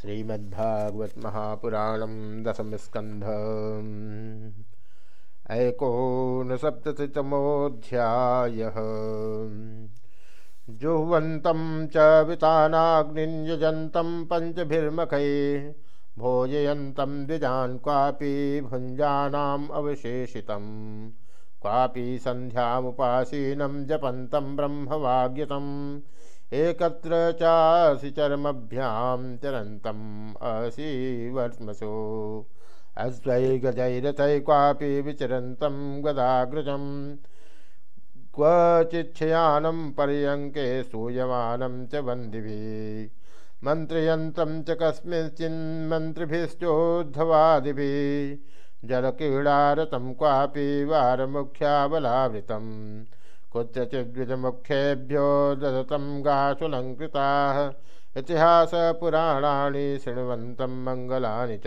श्रीमद्भागवत महापुराण दशम स्कंध ऐकोन सप्ततितमोध्याय जुह्वन्तं च वितानाग्नियजन्तं पञ्चभिर्मखै भोजयन्तं द्विजान् क्वापि भुञ्जानाम् अवशेषितं। क्वापि सन्ध्यामुपासीनं एकत्र चासि चरमभ्यां चरन्तम् असि वर्ष्मसो अश्वै गजैरथै क्वापि विचरन्तं गदाग्रजं क्वचिच्छयानं पर्यङ्के सूयमानं च वन्दिभिः। मन्त्रयन्तं च कस्मिंश्चिन्मन्त्रिभिश्चोद्धवादिभिः जलक्रीडारतं क्वापि वारमुख्याबलावृतम् कुत्रचिद्विजमुख्येभ्यो ददतं गासुलङ्कृताः इतिहासपुराणानि शृण्वन्तं मङ्गलानि च।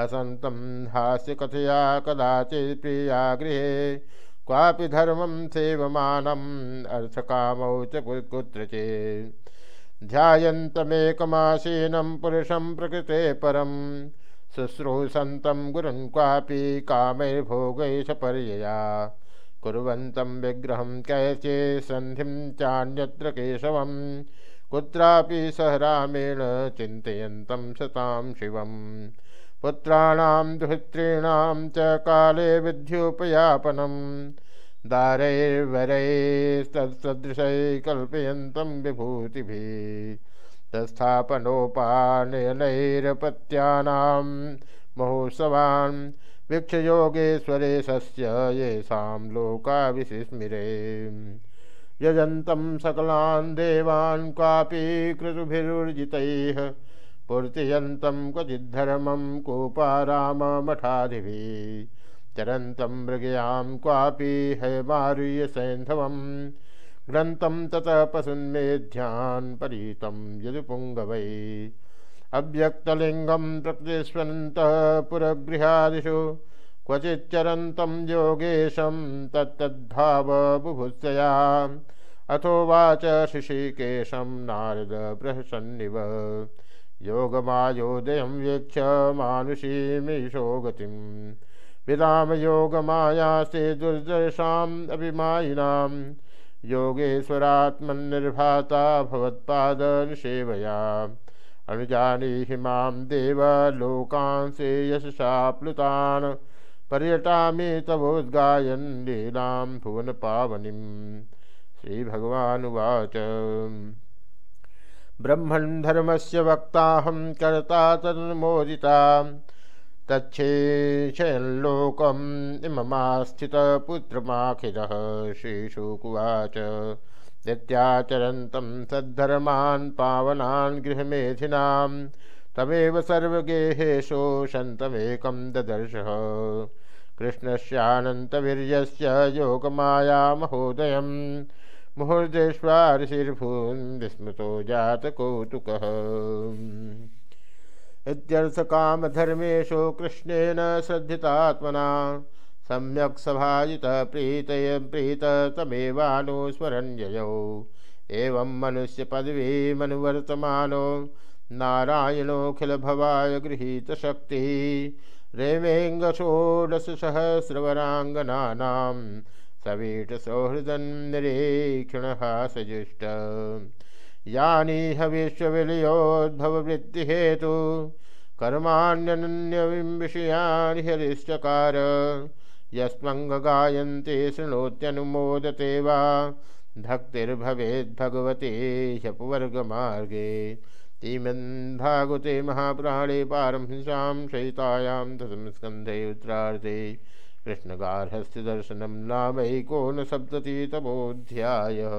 हसन्तं हास्यकथया कदाचित् प्रिया गृहे। क्वापि धर्मं सेवमानम् अर्थकामौ च कुत्रचित्। ध्यायन्तमेकमासीनं पुरुषं प्रकृते परं शुश्रूषन्तं गुरुन् क्वापि कामैर्भोगैः सपर्यया। कुर्वन्तं विग्रहं कैचे सन्धिं चान्यत्र केशवं कुत्रापि सह रामेण चिन्तयन्तं सतां शिवं पुत्राणां च काले विद्योपयापनं दारैर्वरैस्तत्सदृशैः कल्पयन्तं विभूतिभिः। तस्थापनोपानयनैरपत्यानां महोत्सवान् वीक्ष योगेश्वरेशस्य येषां लोका विस्मिरे यजन्तं सकलान् देवान् क्वापि क्रतुभिर्जितैः पूर्तियन्तं क्वचिद्धर्मं कोपाराममठादिभिः चरन्तं मृगयां क्वापि हैमार्यसैन्धवं ग्रन्थं ततः पशुन्मेध्यान् परीतं यदुपुङ्गवै। अव्यक्तलिंगम प्रकृतिस्वनन्तः पुरगृहादिषु क्वचिच्चरन्तं योगेशं तत्तद्भावबुभुत्सया। अथोवाच शिशिकेशं नारद बृहसन्निव योगमायोदयं वीक्ष मानुषीमीशो गतिं विराम योगमायास्ते दुर्दर्शाम् अभिमायिनां योगेश्वरात्मनिर्भाता भवत्पादनिषेवया अनुजानीहि माँ देवलोकांसे यशसा प्लुतान् पर्यटामि तवोद्गायन् लीलां भुवनपावनीं। श्रीभगवानुवाच। ब्रह्मन् धर्मस्य वक्ताहं कर्ता तन्मोदिता। तच्छेषयल्लोकम् इममास्थितपुत्रमाखिरः श्रीशुकुवाच। नित्याचरन्तं सद्धर्मान् पावनान् गृहमेधिनां तमेव सर्वगेहेशो शन्तमेकं ददर्शः। कृष्णस्यानन्तवीर्यस्य योगमायामहोदयं मुहुर्देश्वारिशिर्भून् विस्मृतो जातकौतुकः। इत्यर्थकामधर्मेषु कृष्णेन श्रद्धितात्मना सम्यक् सभाजित प्रीतय प्रीत तमेवानुस्मरण्ययौ एवं मनुष्य पदवी मनुवर्तमानो नारायणोऽखिलभवाय गृहीतशक्तिः रेमेङ्गषोडशसहस्रवराङ्गनानां सवीटसौहृदन् निरीक्षणः सजुष्ट यानीह विश्वविलयोद्भववृत्तिहेतु कर्माण्यनन्यविं विषयानि हरिश्चकार। यस्मङ्गगायन्ते शृणोत्यनुमोदते वा भक्तिर्भवेद्भगवते ह्यपवर्गमार्गे श्रीमद्भागवते महापुराणे पारमहंसां सहितायां दशमस्कन्धे उत्तरार्धे कृष्णगार्हस्य दर्शनं नामैकोनसप्ततितमोऽध्यायः।